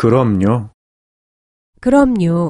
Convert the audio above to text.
그럼요. 그럼요.